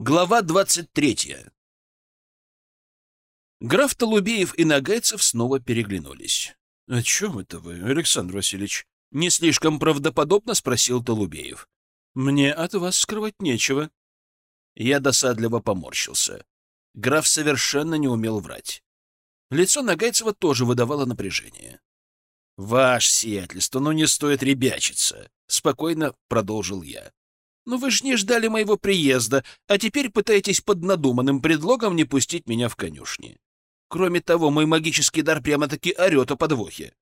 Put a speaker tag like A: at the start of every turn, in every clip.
A: Глава двадцать третья. Граф Толубеев и Нагайцев снова переглянулись. — О чем это вы, Александр Васильевич? — не слишком правдоподобно спросил Толубеев. — Мне от вас скрывать нечего. Я досадливо поморщился. Граф совершенно не умел врать. Лицо Нагайцева тоже выдавало напряжение. — Ваше сиятельство, ну не стоит ребячиться, — спокойно продолжил я. Но вы ж не ждали моего приезда, а теперь пытаетесь под надуманным предлогом не пустить меня в конюшни. Кроме того, мой магический дар прямо-таки орет о подвохе.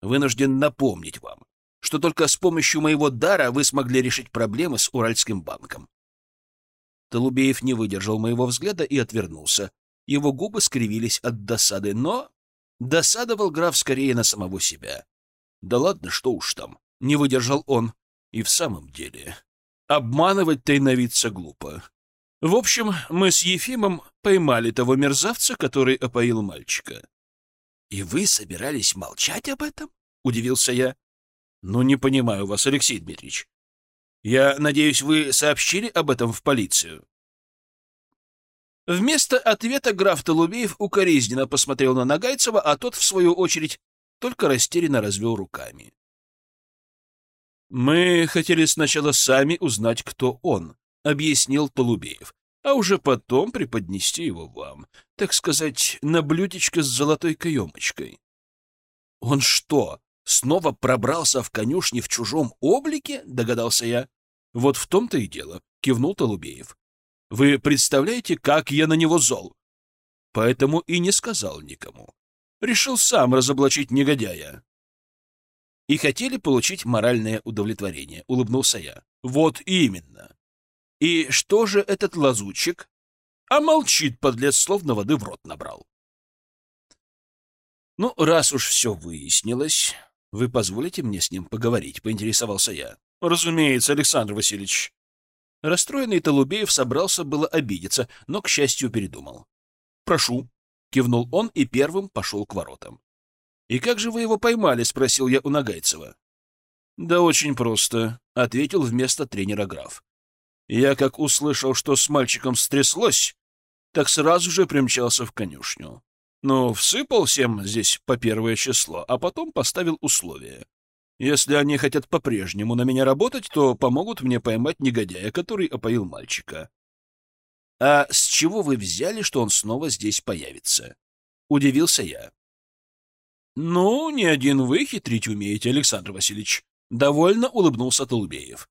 A: Вынужден напомнить вам, что только с помощью моего дара вы смогли решить проблемы с Уральским банком. Толубеев не выдержал моего взгляда и отвернулся. Его губы скривились от досады, но досадовал граф скорее на самого себя. Да ладно, что уж там, не выдержал он. И в самом деле, Обманывать тайновидца глупо. В общем, мы с Ефимом поймали того мерзавца, который опоил мальчика. — И вы собирались молчать об этом? — удивился я. — Ну, не понимаю вас, Алексей Дмитриевич. Я надеюсь, вы сообщили об этом в полицию? Вместо ответа граф Толубеев укоризненно посмотрел на Нагайцева, а тот, в свою очередь, только растерянно развел руками. «Мы хотели сначала сами узнать, кто он», — объяснил Толубеев, «а уже потом преподнести его вам, так сказать, на блюдечко с золотой каемочкой». «Он что, снова пробрался в конюшни в чужом облике?» — догадался я. «Вот в том-то и дело», — кивнул Толубеев. «Вы представляете, как я на него зол?» Поэтому и не сказал никому. Решил сам разоблачить негодяя и хотели получить моральное удовлетворение, улыбнулся я. Вот именно. И что же этот лазутчик? А молчит, подлец, словно воды в рот набрал. Ну, раз уж все выяснилось, вы позволите мне с ним поговорить, поинтересовался я. Разумеется, Александр Васильевич. Расстроенный Толубеев собрался было обидеться, но, к счастью, передумал. «Прошу», — кивнул он и первым пошел к воротам. «И как же вы его поймали?» — спросил я у Нагайцева. «Да очень просто», — ответил вместо тренера граф. «Я как услышал, что с мальчиком стряслось, так сразу же примчался в конюшню. Ну, всыпал всем здесь по первое число, а потом поставил условия. Если они хотят по-прежнему на меня работать, то помогут мне поймать негодяя, который опоил мальчика». «А с чего вы взяли, что он снова здесь появится?» — удивился я. «Ну, не один вы хитрить умеете, Александр Васильевич», — довольно улыбнулся Толубеев.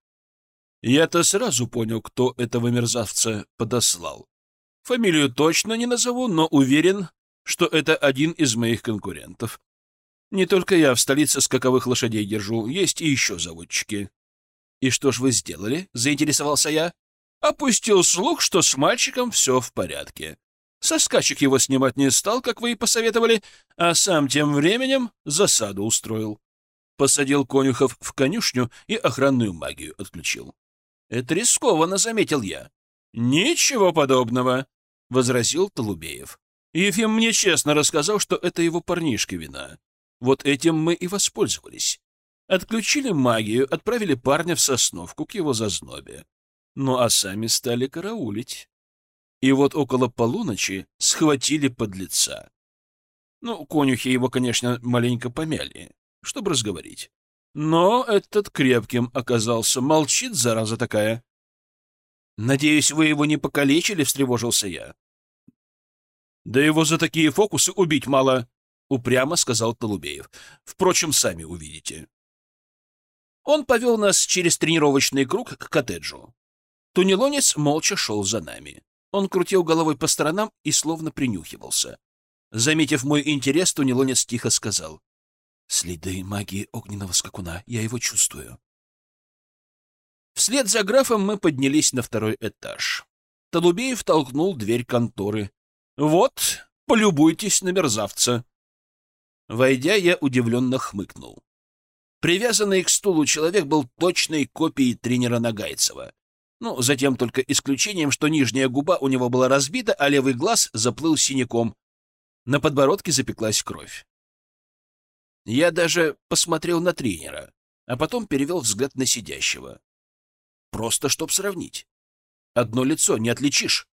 A: «Я-то сразу понял, кто этого мерзавца подослал. Фамилию точно не назову, но уверен, что это один из моих конкурентов. Не только я в столице скаковых лошадей держу, есть и еще заводчики». «И что ж вы сделали?» — заинтересовался я. «Опустил слух, что с мальчиком все в порядке. Со скачек его снимать не стал, как вы и посоветовали, а сам тем временем засаду устроил. Посадил конюхов в конюшню и охранную магию отключил. Это рискованно, заметил я. Ничего подобного, — возразил Толубеев. Ефим мне честно рассказал, что это его парнишки вина. Вот этим мы и воспользовались. Отключили магию, отправили парня в Сосновку к его зазнобе. Ну а сами стали караулить. И вот около полуночи схватили подлеца. Ну, конюхи его, конечно, маленько помяли, чтобы разговорить. Но этот крепким оказался. Молчит, зараза такая. «Надеюсь, вы его не покалечили?» — встревожился я. «Да его за такие фокусы убить мало», — упрямо сказал Толубеев. «Впрочем, сами увидите». Он повел нас через тренировочный круг к коттеджу. Тунелонец молча шел за нами. Он крутил головой по сторонам и словно принюхивался. Заметив мой интерес, Тунелонец тихо сказал. «Следы магии огненного скакуна. Я его чувствую». Вслед за графом мы поднялись на второй этаж. Толубеев толкнул дверь конторы. «Вот, полюбуйтесь на мерзавца». Войдя, я удивленно хмыкнул. Привязанный к стулу человек был точной копией тренера Нагайцева. Ну, затем только исключением, что нижняя губа у него была разбита, а левый глаз заплыл синяком. На подбородке запеклась кровь. Я даже посмотрел на тренера, а потом перевел взгляд на сидящего. Просто чтоб сравнить. Одно лицо не отличишь.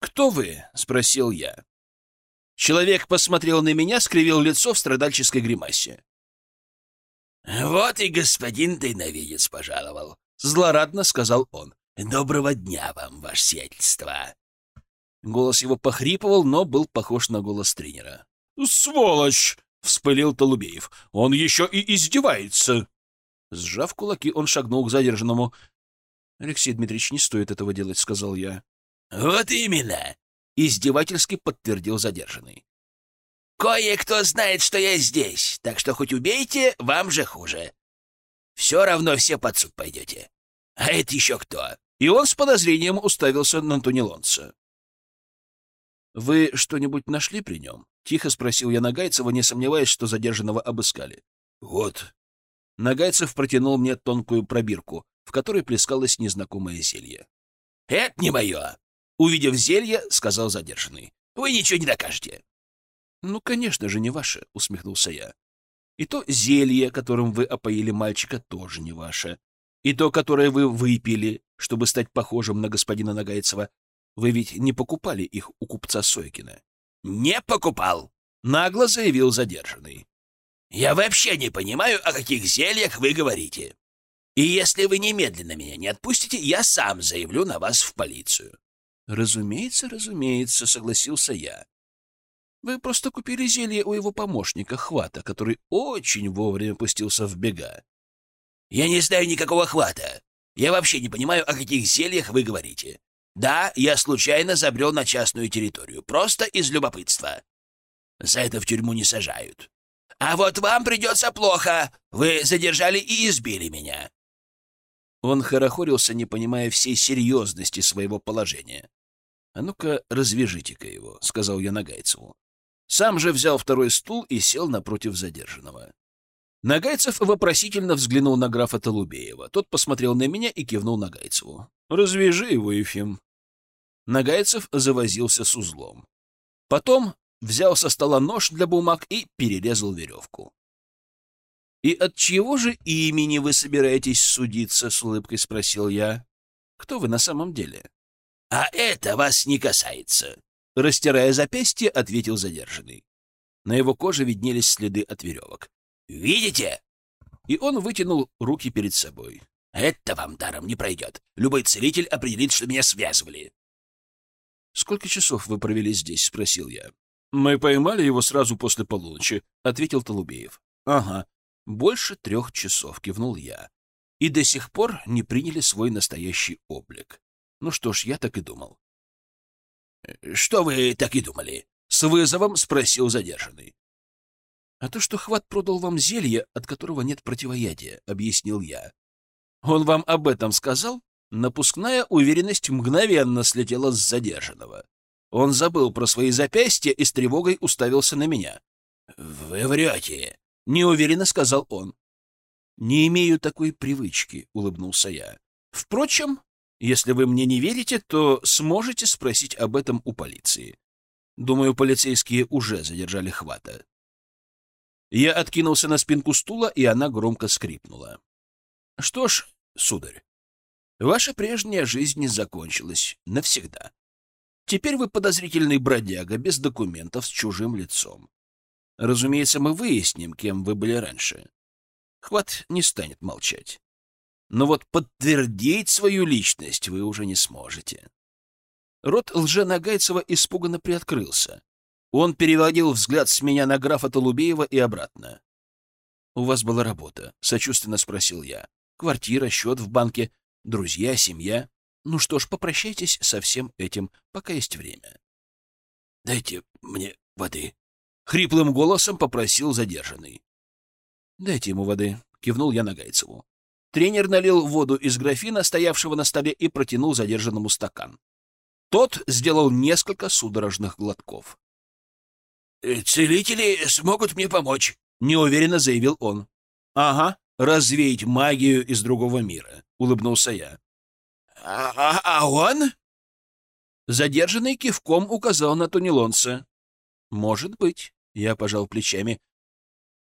A: «Кто вы?» — спросил я. Человек посмотрел на меня, скривил лицо в страдальческой гримасе.
B: «Вот и господин тайновидец пожаловал», —
A: злорадно сказал он.
B: «Доброго дня вам, ваше сиятельство!»
A: Голос его похрипывал, но был похож на голос тренера. «Сволочь!» — вспылил Толубеев. «Он еще и издевается!» Сжав кулаки, он шагнул к задержанному. «Алексей Дмитриевич, не стоит этого делать», — сказал я.
B: «Вот именно!»
A: — издевательски подтвердил задержанный.
B: «Кое-кто знает, что я здесь, так что хоть убейте, вам же хуже. Все равно все под суд пойдете. А это еще кто?»
A: И он с подозрением уставился на Тунелонца. «Вы что-нибудь нашли при нем?» — тихо спросил я Нагайцева, не сомневаясь, что задержанного обыскали.
B: «Вот».
A: Нагайцев протянул мне тонкую пробирку, в которой плескалось незнакомое зелье.
B: «Это не мое!»
A: Увидев зелье, сказал задержанный.
B: «Вы ничего не докажете».
A: «Ну, конечно же, не ваше», — усмехнулся я. «И то зелье, которым вы опоили мальчика, тоже не ваше. И то, которое вы выпили, чтобы стать похожим на господина Нагайцева, вы ведь не покупали их у купца Сойкина?»
B: «Не покупал», —
A: нагло заявил задержанный.
B: «Я вообще не понимаю, о каких зельях вы говорите. И если вы немедленно меня не отпустите, я сам заявлю на вас в полицию».
A: «Разумеется, разумеется», — согласился я. «Вы просто купили зелье у его помощника Хвата, который очень вовремя пустился в бега».
B: «Я не знаю никакого Хвата. Я вообще не понимаю, о каких зельях вы говорите. Да, я случайно забрел на частную территорию, просто из любопытства. За это в тюрьму не сажают. А вот вам придется плохо. Вы задержали и избили меня.
A: Он хорохорился, не понимая всей серьезности своего положения. «А ну-ка, развяжите-ка его», — сказал я Нагайцеву. Сам же взял второй стул и сел напротив задержанного. Нагайцев вопросительно взглянул на графа Толубеева. Тот посмотрел на меня и кивнул Нагайцеву. «Развяжи его, Ефим». Нагайцев завозился с узлом. Потом взял со стола нож для бумаг и перерезал веревку. «И от чего же имени вы собираетесь судиться?» — с улыбкой спросил я. «Кто вы на самом деле?»
B: «А это вас не касается», —
A: растирая запястье, ответил задержанный. На его коже виднелись следы от веревок.
B: «Видите?»
A: И он вытянул руки перед собой.
B: «Это вам даром не пройдет. Любой целитель определит, что меня связывали.
A: «Сколько часов вы провели здесь?» — спросил я. «Мы поймали его сразу после полуночи», — ответил Толубеев. «Ага, больше трех часов», — кивнул я. «И до сих пор не приняли свой настоящий облик. Ну что ж, я так и думал».
B: «Что вы так и думали?» — с вызовом спросил задержанный.
A: «А то, что Хват продал вам зелье, от которого нет противоядия», — объяснил я. «Он вам об этом сказал?» Напускная уверенность мгновенно слетела с задержанного. Он забыл про свои запястья и с тревогой уставился на меня.
B: «Вы врете!»
A: — неуверенно сказал он. «Не имею такой привычки», — улыбнулся я. «Впрочем, если вы мне не верите, то сможете спросить об этом у полиции. Думаю, полицейские уже задержали хвата». Я откинулся на спинку стула, и она громко скрипнула. «Что ж, сударь, Ваша прежняя жизнь закончилась навсегда. Теперь вы подозрительный бродяга без документов с чужим лицом. Разумеется, мы выясним, кем вы были раньше. Хват не станет молчать. Но вот подтвердить свою личность вы уже не сможете. Рот лженагайцева испуганно приоткрылся. Он переводил взгляд с меня на графа Толубеева и обратно. — У вас была работа? — сочувственно спросил я. — Квартира, счет в банке друзья, семья. Ну что ж, попрощайтесь со всем этим, пока есть время.
B: — Дайте мне воды.
A: — хриплым голосом попросил задержанный. — Дайте ему воды, — кивнул я Нагайцеву. Тренер налил воду из графина, стоявшего на столе, и протянул задержанному стакан. Тот сделал несколько судорожных глотков.
B: «Э, — Целители смогут мне помочь, —
A: неуверенно заявил он. — Ага, развеять магию из другого мира, — улыбнулся я.
B: «А, а, а он?»
A: Задержанный кивком указал на Тунелонца. «Может быть», — я пожал плечами.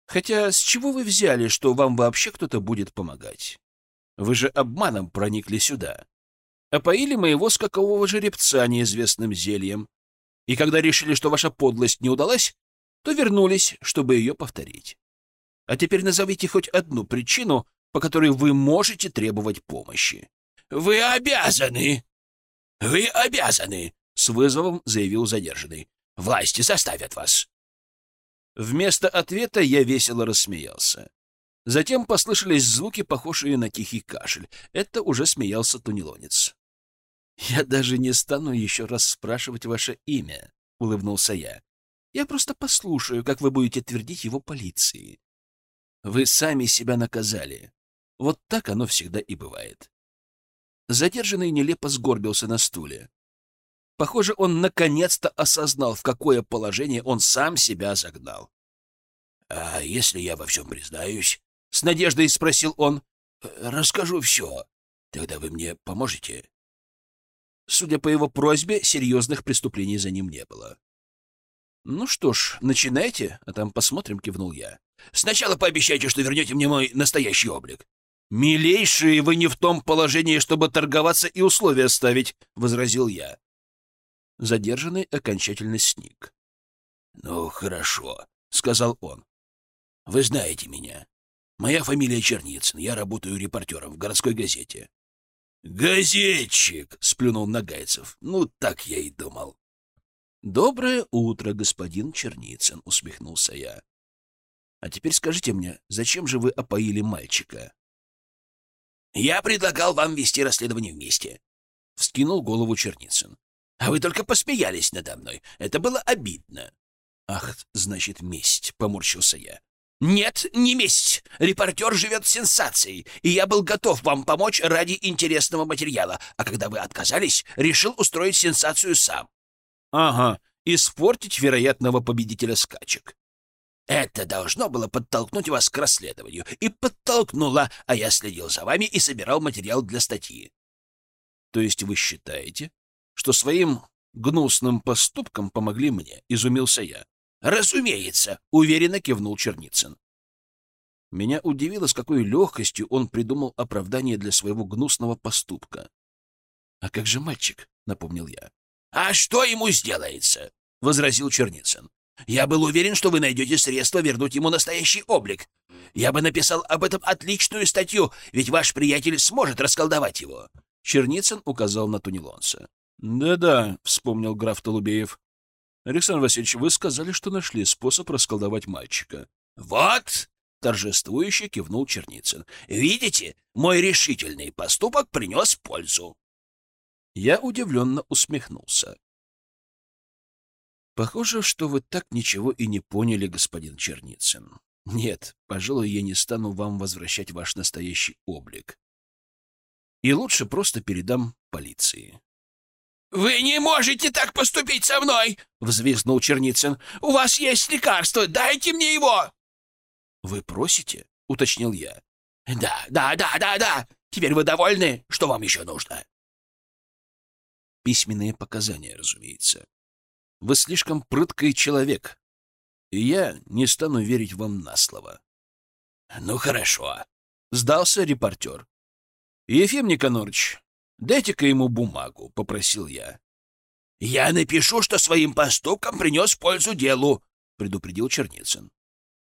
A: «Хотя с чего вы взяли, что вам вообще кто-то будет помогать? Вы же обманом проникли сюда. Опоили моего скакового жеребца неизвестным зельем. И когда решили, что ваша подлость не удалась, то вернулись, чтобы ее повторить. А теперь назовите хоть одну причину, по которой вы можете требовать помощи.
B: — Вы обязаны! Вы обязаны! — с вызовом заявил задержанный. — Власти заставят вас.
A: Вместо ответа я весело рассмеялся. Затем послышались звуки, похожие на тихий кашель. Это уже смеялся тунелонец. «Я даже не стану еще раз спрашивать ваше имя», — улыбнулся я. «Я просто послушаю, как вы будете твердить его полиции. Вы сами себя наказали. Вот так оно всегда и бывает». Задержанный нелепо сгорбился на стуле. Похоже, он наконец-то осознал, в какое положение он сам себя загнал.
B: — А если я во всем признаюсь?
A: — с надеждой спросил он.
B: — Расскажу все. Тогда вы мне поможете?
A: Судя по его просьбе, серьезных преступлений за ним не было. «Ну что ж, начинайте, а там посмотрим», — кивнул я.
B: «Сначала пообещайте, что вернете мне мой настоящий облик».
A: «Милейшие, вы не в том положении, чтобы торговаться и условия ставить», — возразил я. Задержанный окончательно сник.
B: «Ну, хорошо», — сказал он. «Вы знаете меня. Моя фамилия Черницын, я работаю репортером в городской газете». «Газетчик!» — сплюнул Нагайцев. «Ну, так я и думал».
A: «Доброе утро, господин Черницын», — усмехнулся я. «А теперь скажите мне, зачем же вы опоили мальчика?»
B: «Я предлагал вам вести расследование вместе», — вскинул голову Черницын. А вы только посмеялись надо мной. Это было обидно.
A: Ах, значит, месть, поморщился я.
B: Нет, не месть. Репортер живет сенсацией, и я был готов вам помочь ради интересного материала, а когда вы отказались, решил устроить сенсацию сам.
A: Ага, испортить вероятного победителя скачек.
B: Это должно было подтолкнуть вас к расследованию, и подтолкнуло, а я следил за вами и собирал материал для статьи.
A: То есть вы считаете, что своим гнусным поступком помогли мне, — изумился я.
B: — Разумеется, — уверенно кивнул Черницын.
A: Меня удивило, с какой легкостью он придумал оправдание для своего гнусного поступка. — А как же мальчик? — напомнил я.
B: — А что ему сделается? — возразил Черницын. — Я был уверен, что вы найдете средства вернуть ему настоящий облик. Я бы написал об этом отличную статью, ведь ваш приятель сможет расколдовать его.
A: Черницын указал на Тунелонца. «Да-да», — вспомнил граф Толубеев. «Александр Васильевич, вы сказали, что нашли способ расколдовать мальчика».
B: «Вот!» — торжествующе кивнул Черницын. «Видите, мой решительный поступок принес пользу».
A: Я удивленно усмехнулся. «Похоже, что вы так ничего и не поняли, господин Черницын. Нет, пожалуй, я не стану вам возвращать ваш настоящий облик. И лучше просто передам полиции».
B: «Вы не можете так поступить со мной!» — взвизгнул Черницын. «У вас есть лекарство, дайте мне его!»
A: «Вы просите?» — уточнил я.
B: «Да, да, да, да, да! Теперь вы довольны? Что вам еще нужно?»
A: Письменные показания, разумеется. Вы слишком прыткий человек, и я не стану верить вам на слово.
B: «Ну, хорошо», —
A: сдался репортер. «Ефим Никонорович, «Дайте-ка ему бумагу», — попросил я.
B: «Я напишу, что своим поступком принес пользу делу», — предупредил Черницын.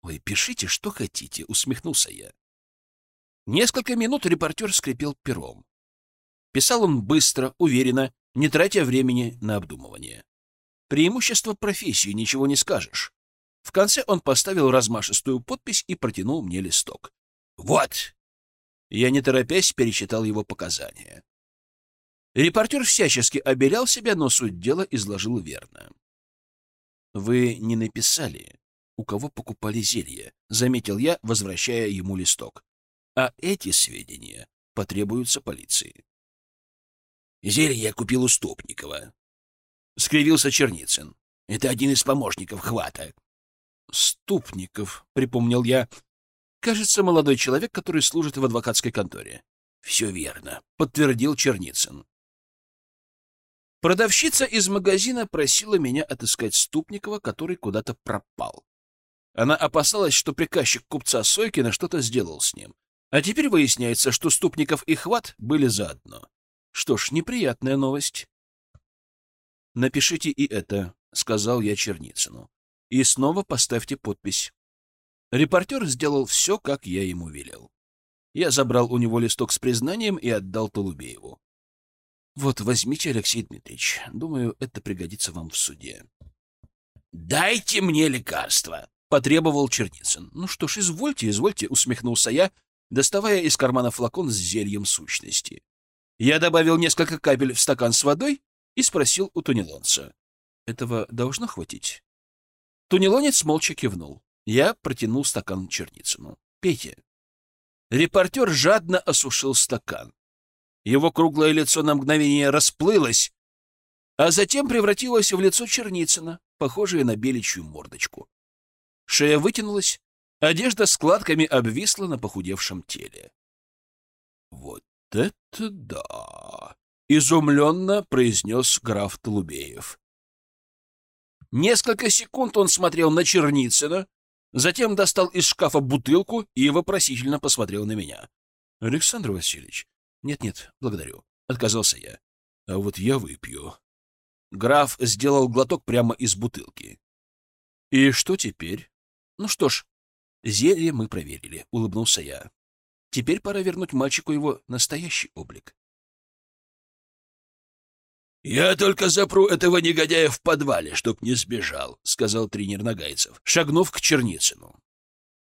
A: «Вы пишите, что хотите», — усмехнулся я. Несколько минут репортер скрипел пером. Писал он быстро, уверенно, не тратя времени на обдумывание. Преимущество профессии, ничего не скажешь. В конце он поставил размашистую подпись и протянул мне листок.
B: «Вот!»
A: Я, не торопясь, перечитал его показания. Репортер всячески оберял себя, но суть дела изложил верно. «Вы не написали, у кого покупали зелье», — заметил я, возвращая ему листок. «А эти сведения потребуются полиции».
B: «Зелье я купил у Стопникова», —
A: скривился Черницын.
B: «Это один из помощников хвата».
A: «Ступников», — припомнил я. «Кажется, молодой человек, который служит в адвокатской конторе».
B: «Все верно», —
A: подтвердил Черницын. Продавщица из магазина просила меня отыскать Ступникова, который куда-то пропал. Она опасалась, что приказчик купца Сойкина что-то сделал с ним. А теперь выясняется, что Ступников и Хват были заодно. Что ж, неприятная новость. Напишите и это, сказал я Черницыну. И снова поставьте подпись. Репортер сделал все, как я ему велел. Я забрал у него листок с признанием и отдал Толубееву. Вот, возьмите, Алексей Дмитриевич. Думаю, это пригодится вам в суде.
B: Дайте мне лекарство,
A: потребовал Черницын. Ну что ж, извольте, извольте, усмехнулся я, доставая из кармана флакон с зельем сущности. Я добавил несколько капель в стакан с водой и спросил у тунелонца. Этого должно хватить? Тунелонец молча кивнул. Я протянул стакан Черницыну. Пейте. Репортер жадно осушил стакан. Его круглое лицо на мгновение расплылось, а затем превратилось в лицо Черницына, похожее на беличью мордочку. Шея вытянулась, одежда складками обвисла на похудевшем теле. «Вот это да!» — изумленно произнес граф Толубеев. Несколько секунд он смотрел на Черницына, затем достал из шкафа бутылку и вопросительно посмотрел на меня. — Александр Васильевич, нет-нет, благодарю. Отказался я. А вот я выпью. Граф сделал глоток прямо из бутылки. И что теперь? Ну что ж, зелье мы проверили, улыбнулся я. Теперь пора вернуть мальчику его настоящий облик.
B: «Я только запру этого негодяя в подвале, чтоб не сбежал», — сказал тренер Нагайцев, шагнув к Черницыну.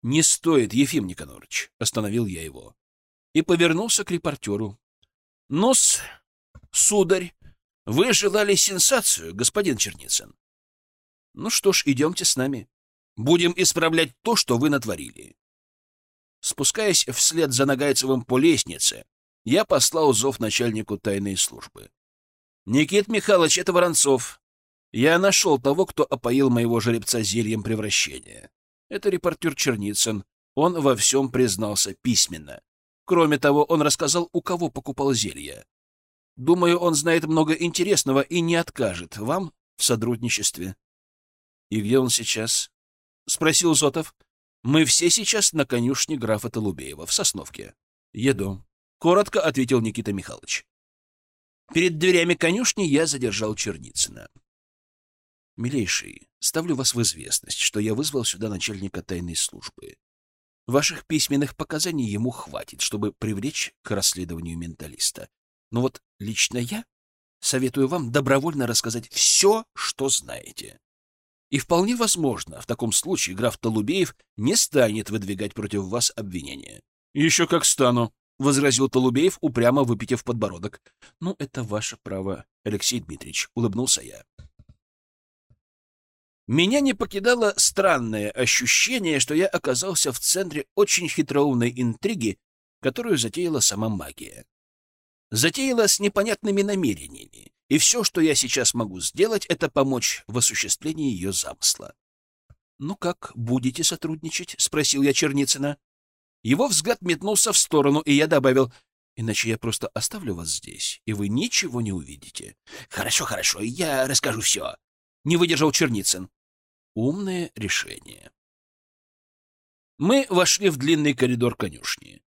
A: «Не стоит, Ефим Никонорович», — остановил я его и повернулся к репортеру. «Ну-с, сударь, вы желали сенсацию, господин Черницын. Ну что ж, идемте с нами. Будем исправлять то, что вы натворили». Спускаясь вслед за Нагайцевым по лестнице, я послал зов начальнику тайной службы. «Никит Михайлович, это Воронцов. Я нашел того, кто опоил моего жеребца зельем превращения. Это репортер Черницын. Он во всем признался письменно. Кроме того, он рассказал, у кого покупал зелье. Думаю, он знает много интересного и не откажет вам в сотрудничестве. — И где он сейчас? — спросил Зотов. — Мы все сейчас на конюшне графа Толубеева в Сосновке. — Еду. — коротко ответил Никита Михайлович. Перед дверями конюшни я задержал Черницына. — Милейший, ставлю вас в известность, что я вызвал сюда начальника тайной службы. Ваших письменных показаний ему хватит, чтобы привлечь к расследованию менталиста. Но вот лично я советую вам добровольно рассказать все, что знаете. И вполне возможно, в таком случае граф Толубеев не станет выдвигать против вас обвинения. — Еще как стану, — возразил Толубеев, упрямо выпитив подбородок. — Ну, это ваше право, Алексей Дмитриевич, — улыбнулся я. Меня не покидало странное ощущение, что я оказался в центре очень хитроумной интриги, которую затеяла сама магия. Затеяла с непонятными намерениями, и все, что я сейчас могу сделать, это помочь в осуществлении ее замысла. «Ну как, будете сотрудничать?» — спросил я Черницына. Его взгляд метнулся в сторону, и я добавил, «Иначе я просто оставлю вас здесь, и вы ничего не увидите».
B: «Хорошо, хорошо, я расскажу все», —
A: не выдержал Черницын. Умное решение. Мы вошли в длинный коридор конюшни.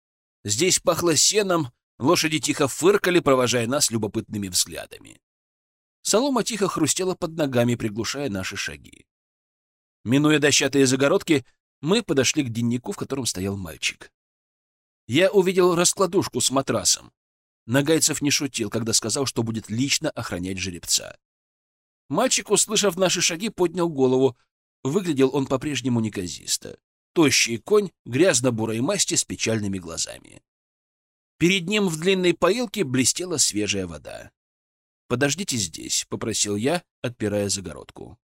A: Здесь пахло сеном, лошади тихо фыркали, провожая нас любопытными взглядами. Солома тихо хрустела под ногами, приглушая наши шаги. Минуя дощатые загородки, мы подошли к деннику, в котором стоял мальчик. Я увидел раскладушку с матрасом. Нагайцев не шутил, когда сказал, что будет лично охранять жеребца. Мальчик, услышав наши шаги, поднял голову, Выглядел он по-прежнему неказисто. Тощий конь, грязно-бурой масти с печальными глазами. Перед ним в длинной поилке блестела свежая вода. «Подождите здесь», — попросил я, отпирая загородку.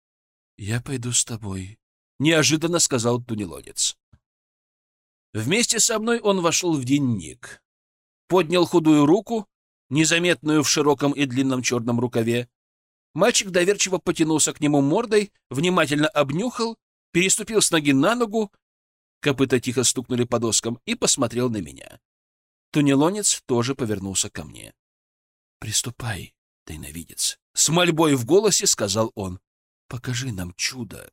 A: «Я пойду с тобой», — неожиданно сказал тунелонец. Вместе со мной он вошел в денник. Поднял худую руку, незаметную в широком и длинном черном рукаве, Мальчик доверчиво потянулся к нему мордой, внимательно обнюхал, переступил с ноги на ногу, копыта тихо стукнули по доскам и посмотрел на меня. Тунелонец тоже повернулся ко мне. — Приступай, тайновидец. С мольбой в голосе сказал он. — Покажи нам чудо.